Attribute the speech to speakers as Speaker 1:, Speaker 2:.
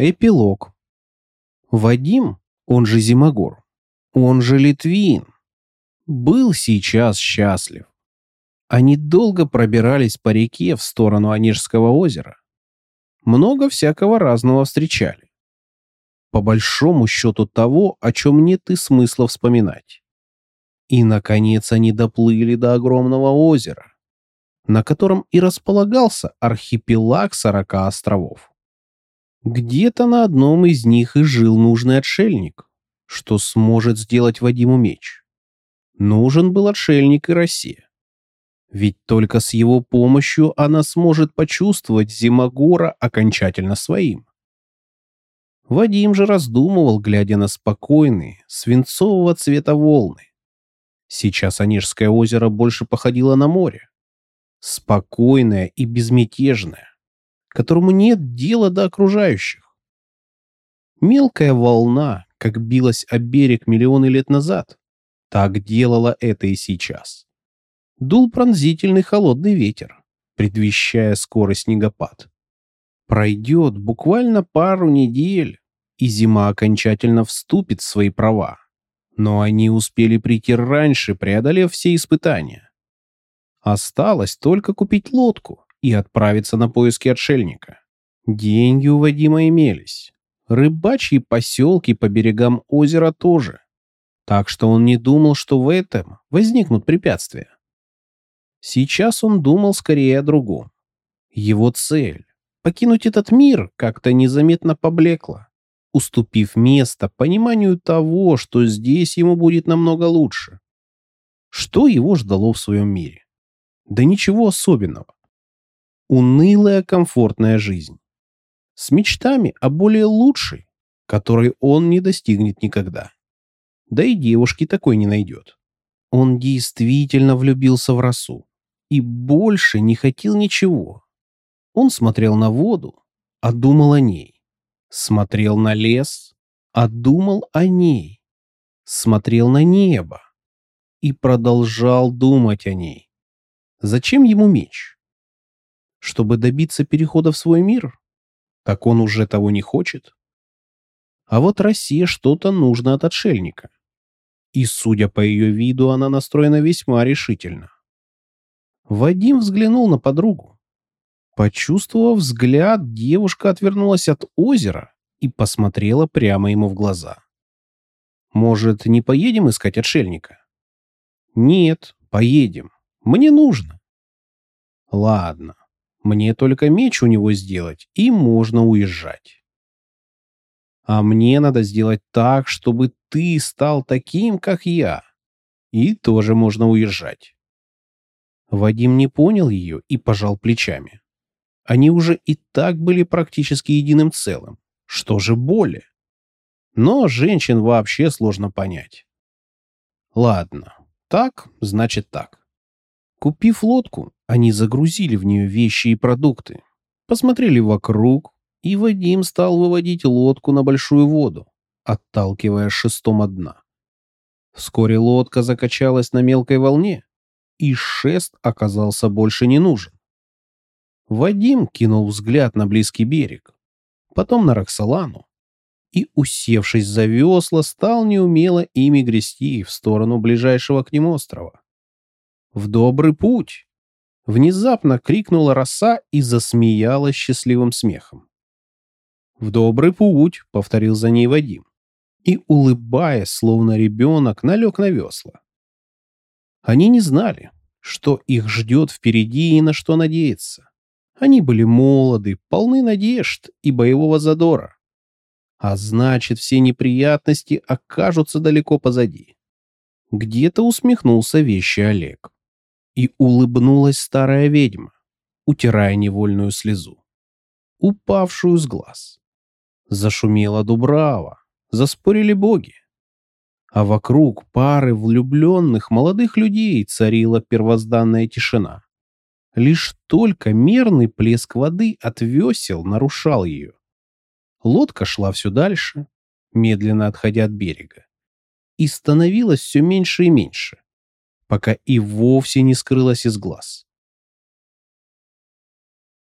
Speaker 1: Эпилог. Вадим, он же Зимогор, он же Литвин, был сейчас счастлив. Они долго пробирались по реке в сторону Онежского озера. Много всякого разного встречали. По большому счету того, о чем нет и смысла вспоминать. И, наконец, они доплыли до огромного озера, на котором и располагался архипелаг сорока островов. Где-то на одном из них и жил нужный отшельник, что сможет сделать Вадиму меч. Нужен был отшельник и Россия. Ведь только с его помощью она сможет почувствовать Зимогора окончательно своим. Вадим же раздумывал, глядя на спокойные, свинцового цвета волны. Сейчас Онежское озеро больше походило на море. Спокойное и безмятежное, которому нет дела до окружающих. Мелкая волна, как билась о берег миллионы лет назад, так делала это и сейчас. Дул пронзительный холодный ветер, предвещая скорый снегопад. Пройдет буквально пару недель, и зима окончательно вступит в свои права. Но они успели прийти раньше, преодолев все испытания. Осталось только купить лодку и отправиться на поиски отшельника. Деньги у Вадима имелись. Рыбачьи поселки по берегам озера тоже. Так что он не думал, что в этом возникнут препятствия. Сейчас он думал скорее о другом. Его цель — покинуть этот мир как-то незаметно поблекла, уступив место пониманию того, что здесь ему будет намного лучше. Что его ждало в своем мире? Да ничего особенного. Унылая комфортная жизнь. С мечтами о более лучшей, которой он не достигнет никогда да и девушки такой не найдет. Он действительно влюбился в росу и больше не хотел ничего. Он смотрел на воду, а думал о ней. Смотрел на лес, а думал о ней. Смотрел на небо и продолжал думать о ней. Зачем ему меч? Чтобы добиться перехода в свой мир? Так он уже того не хочет. А вот России что-то нужно от отшельника и, судя по ее виду, она настроена весьма решительно. Вадим взглянул на подругу. Почувствовав взгляд, девушка отвернулась от озера и посмотрела прямо ему в глаза. «Может, не поедем искать отшельника?» «Нет, поедем. Мне нужно». «Ладно, мне только меч у него сделать, и можно уезжать». А мне надо сделать так, чтобы ты стал таким, как я. И тоже можно уезжать. Вадим не понял ее и пожал плечами. Они уже и так были практически единым целым. Что же более? Но женщин вообще сложно понять. Ладно, так, значит так. Купив лодку, они загрузили в нее вещи и продукты, посмотрели вокруг, и Вадим стал выводить лодку на большую воду, отталкивая шестом от дна. Вскоре лодка закачалась на мелкой волне, и шест оказался больше не нужен. Вадим кинул взгляд на близкий берег, потом на Роксолану, и, усевшись за весла, стал неумело ими грести в сторону ближайшего к ним острова. «В добрый путь!» Внезапно крикнула роса и засмеялась счастливым смехом. «В добрый путь», — повторил за ней Вадим. И, улыбаясь, словно ребенок, налег на весла. Они не знали, что их ждет впереди и на что надеяться. Они были молоды, полны надежд и боевого задора. А значит, все неприятности окажутся далеко позади. Где-то усмехнулся вещий Олег. И улыбнулась старая ведьма, утирая невольную слезу, упавшую с глаз. Зашумела Дубрава, заспорили боги. А вокруг пары влюбленных молодых людей царила первозданная тишина. Лишь только мерный плеск воды от весел нарушал ее. Лодка шла все дальше, медленно отходя от берега, и становилась все меньше и меньше, пока и вовсе не скрылась из глаз.